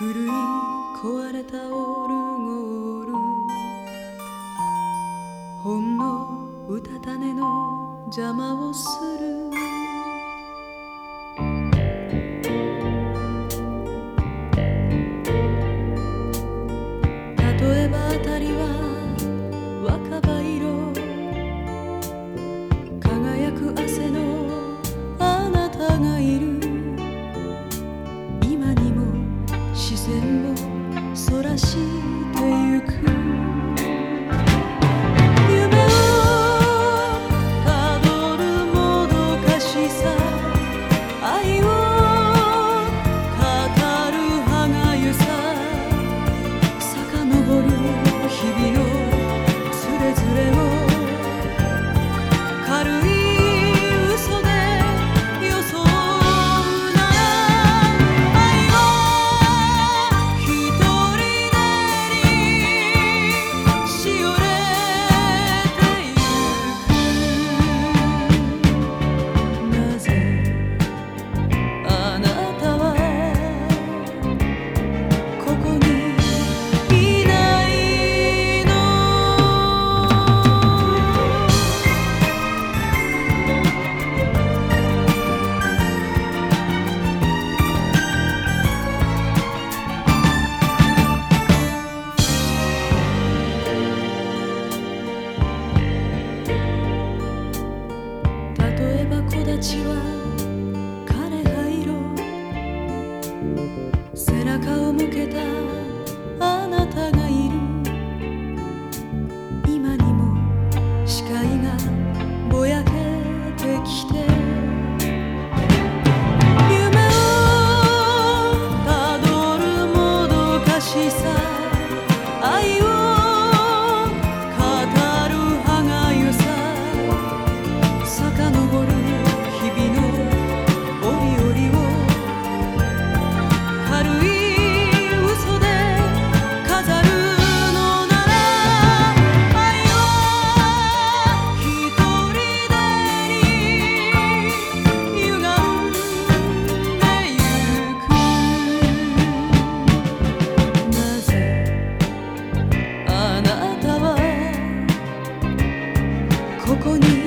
古い壊れたオルゴール。ほんのうたた寝の邪魔をする。自然をそらしてゆく。ちは枯葉色。背中を向けたあなたがここに